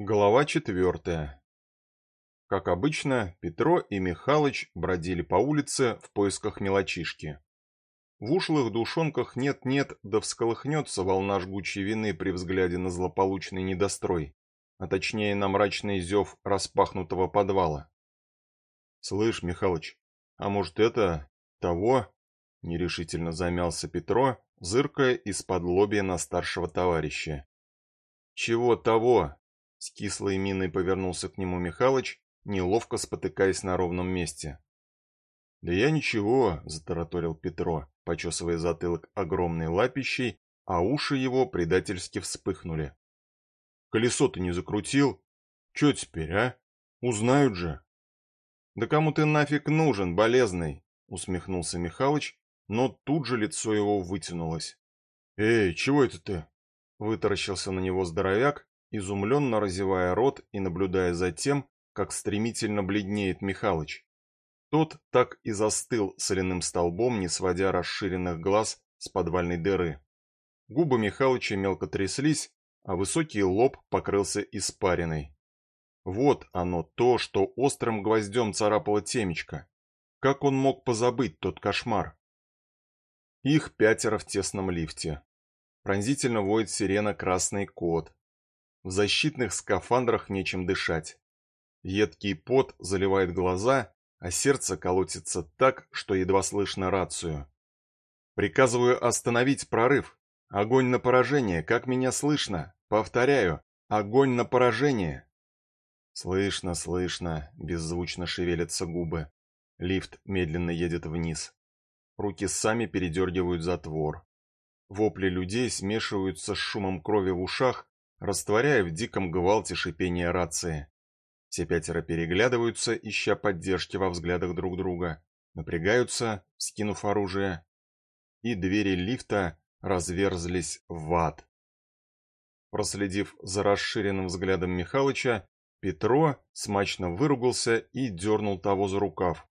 Глава четвертая. Как обычно, Петро и Михалыч бродили по улице в поисках мелочишки. В ушлых душонках нет-нет, да всколыхнется волна жгучей вины при взгляде на злополучный недострой, а точнее на мрачный зев распахнутого подвала. «Слышь, Михалыч, а может это... того?» — нерешительно замялся Петро, зыркая из-под лобья на старшего товарища. «Чего того?» С кислой миной повернулся к нему Михалыч, неловко спотыкаясь на ровном месте. «Да я ничего», — затараторил Петро, почесывая затылок огромной лапищей, а уши его предательски вспыхнули. «Колесо ты не закрутил? Че теперь, а? Узнают же!» «Да кому ты нафиг нужен, болезный?» — усмехнулся Михалыч, но тут же лицо его вытянулось. «Эй, чего это ты?» — вытаращился на него здоровяк, изумленно разевая рот и наблюдая за тем, как стремительно бледнеет Михалыч. Тот так и застыл соляным столбом, не сводя расширенных глаз с подвальной дыры. Губы Михалыча мелко тряслись, а высокий лоб покрылся испариной. Вот оно то, что острым гвоздем царапало темечко. Как он мог позабыть тот кошмар? Их пятеро в тесном лифте. Пронзительно воет сирена «Красный кот», в защитных скафандрах нечем дышать. Едкий пот заливает глаза, а сердце колотится так, что едва слышно рацию. Приказываю остановить прорыв. Огонь на поражение, как меня слышно? Повторяю, огонь на поражение. Слышно, слышно, беззвучно шевелятся губы. Лифт медленно едет вниз. Руки сами передергивают затвор. Вопли людей смешиваются с шумом крови в ушах, растворяя в диком гвалте шипение рации. Все пятеро переглядываются, ища поддержки во взглядах друг друга, напрягаются, скинув оружие, и двери лифта разверзлись в ад. Проследив за расширенным взглядом Михалыча, Петро смачно выругался и дернул того за рукав.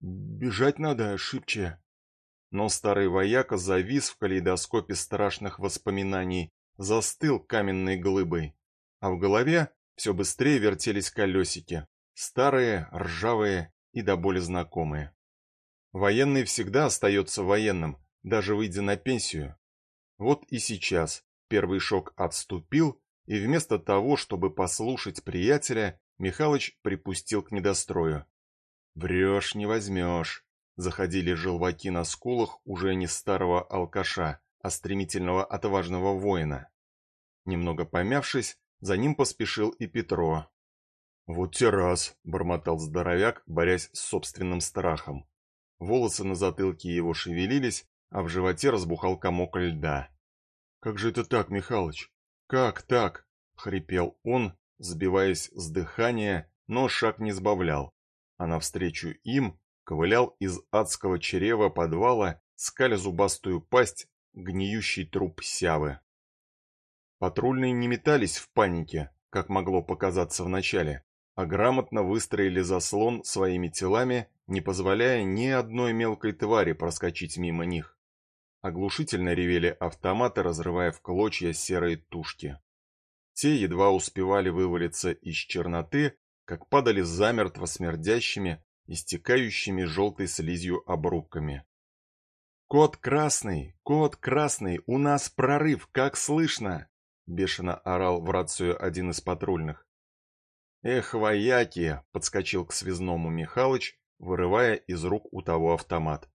«Бежать надо, шибче!» Но старый вояка завис в калейдоскопе страшных воспоминаний застыл каменной глыбой, а в голове все быстрее вертелись колесики, старые, ржавые и до боли знакомые. Военный всегда остается военным, даже выйдя на пенсию. Вот и сейчас первый шок отступил, и вместо того, чтобы послушать приятеля, Михалыч припустил к недострою. «Врешь, не возьмешь», — заходили желваки на скулах уже не старого алкаша, а стремительного отважного воина. Немного помявшись, за ним поспешил и Петро. «Вот те раз!» — бормотал здоровяк, борясь с собственным страхом. Волосы на затылке его шевелились, а в животе разбухал комок льда. «Как же это так, Михалыч? Как так?» — хрипел он, сбиваясь с дыхания, но шаг не сбавлял, а навстречу им ковылял из адского чрева подвала, скаля зубастую пасть, гниющий труп сявы. Патрульные не метались в панике, как могло показаться вначале, а грамотно выстроили заслон своими телами, не позволяя ни одной мелкой твари проскочить мимо них. Оглушительно ревели автоматы, разрывая в клочья серые тушки. Те едва успевали вывалиться из черноты, как падали замертво смердящими, истекающими желтой слизью обрубками. «Кот красный! Кот красный! У нас прорыв! Как слышно!» Бешено орал в рацию один из патрульных. «Эх, вояки!» — подскочил к связному Михалыч, вырывая из рук у того автомат.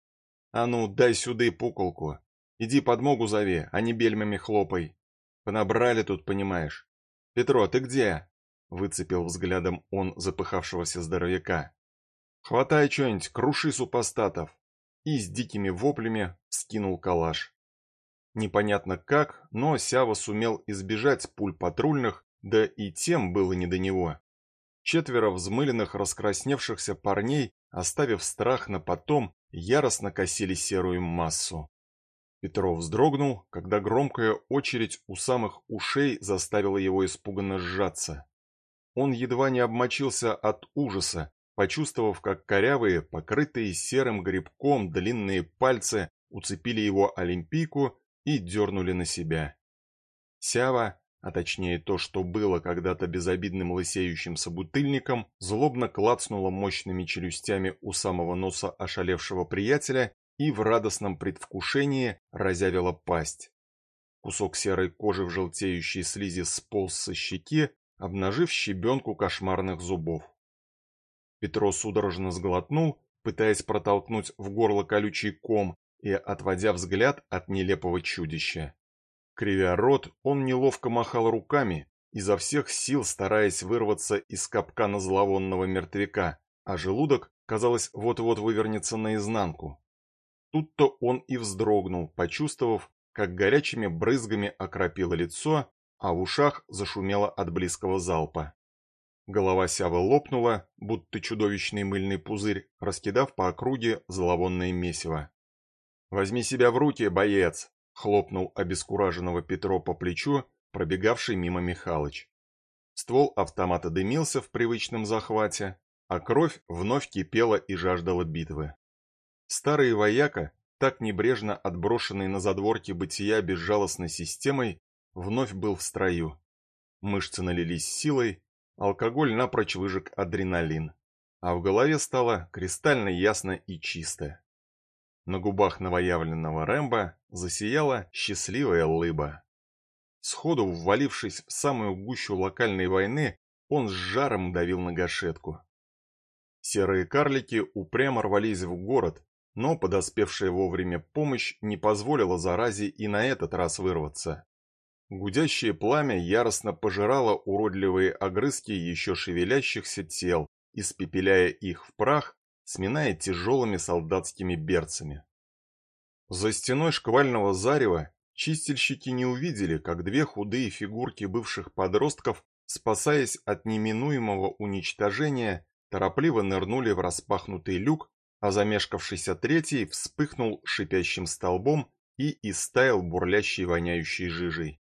«А ну, дай сюда пуколку! Иди подмогу зови, а не бельмами хлопай! Понабрали тут, понимаешь! Петро, ты где?» — выцепил взглядом он запыхавшегося здоровяка. «Хватай что-нибудь, круши супостатов!» И с дикими воплями скинул калаш. Непонятно как, но Сява сумел избежать пуль патрульных, да и тем было не до него. Четверо взмыленных раскрасневшихся парней, оставив страх на потом, яростно косили серую массу. Петров вздрогнул, когда громкая очередь у самых ушей заставила его испуганно сжаться. Он едва не обмочился от ужаса, почувствовав, как корявые, покрытые серым грибком длинные пальцы уцепили его олимпийку и дернули на себя. Сява, а точнее то, что было когда-то безобидным лысеющим собутыльником, злобно клацнуло мощными челюстями у самого носа ошалевшего приятеля и в радостном предвкушении разявила пасть. Кусок серой кожи в желтеющей слизи сполз со щеки, обнажив щебенку кошмарных зубов. Петро судорожно сглотнул, пытаясь протолкнуть в горло колючий ком и отводя взгляд от нелепого чудища. Кривя рот, он неловко махал руками, изо всех сил стараясь вырваться из капкана зловонного мертвяка, а желудок, казалось, вот-вот вывернется наизнанку. Тут-то он и вздрогнул, почувствовав, как горячими брызгами окропило лицо, а в ушах зашумело от близкого залпа. Голова Сявы лопнула, будто чудовищный мыльный пузырь, раскидав по округе зловонное месиво. «Возьми себя в руки, боец!» — хлопнул обескураженного Петро по плечу, пробегавший мимо Михалыч. Ствол автомата дымился в привычном захвате, а кровь вновь кипела и жаждала битвы. Старый вояка, так небрежно отброшенный на задворки бытия безжалостной системой, вновь был в строю. Мышцы налились силой, алкоголь напрочь выжег адреналин, а в голове стало кристально ясно и чисто. На губах новоявленного Рэмбо засияла счастливая лыба. Сходу ввалившись в самую гущу локальной войны, он с жаром давил на гашетку. Серые карлики упрямо рвались в город, но подоспевшая вовремя помощь не позволила заразе и на этот раз вырваться. Гудящее пламя яростно пожирало уродливые огрызки еще шевелящихся тел, испепеляя их в прах сминая тяжелыми солдатскими берцами. За стеной шквального зарева чистильщики не увидели, как две худые фигурки бывших подростков, спасаясь от неминуемого уничтожения, торопливо нырнули в распахнутый люк, а замешкавшийся третий вспыхнул шипящим столбом и истаял бурлящей воняющей жижей.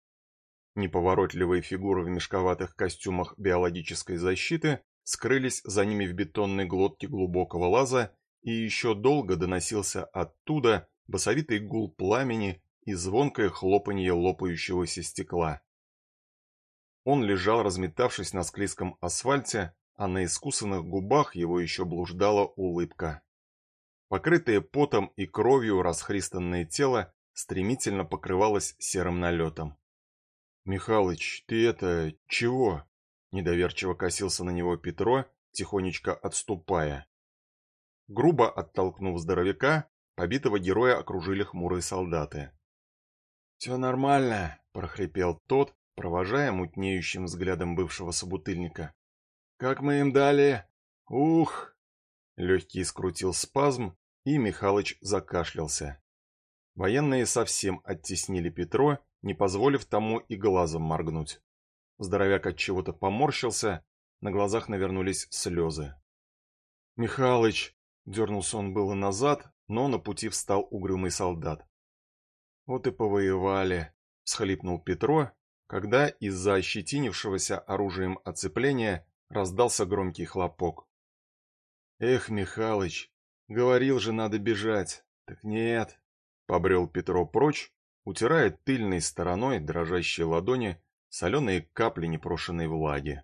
Неповоротливые фигуры в мешковатых костюмах биологической защиты скрылись за ними в бетонной глотке глубокого лаза, и еще долго доносился оттуда басовитый гул пламени и звонкое хлопанье лопающегося стекла. Он лежал, разметавшись на склизком асфальте, а на искусанных губах его еще блуждала улыбка. Покрытое потом и кровью расхристанное тело стремительно покрывалось серым налетом. «Михалыч, ты это... чего?» Недоверчиво косился на него Петро, тихонечко отступая. Грубо оттолкнув здоровяка, побитого героя окружили хмурые солдаты. «Все нормально», — прохрипел тот, провожая мутнеющим взглядом бывшего собутыльника. «Как мы им дали? Ух!» Легкий скрутил спазм, и Михалыч закашлялся. Военные совсем оттеснили Петро, не позволив тому и глазом моргнуть. Здоровяк от чего-то поморщился, на глазах навернулись слезы. «Михалыч!» — дернулся он было назад, но на пути встал угрюмый солдат. «Вот и повоевали!» — всхлипнул Петро, когда из-за ощетинившегося оружием оцепления раздался громкий хлопок. «Эх, Михалыч, говорил же, надо бежать. Так нет!» — побрел Петро прочь, утирая тыльной стороной дрожащие ладони соленые капли непрошенной влаги.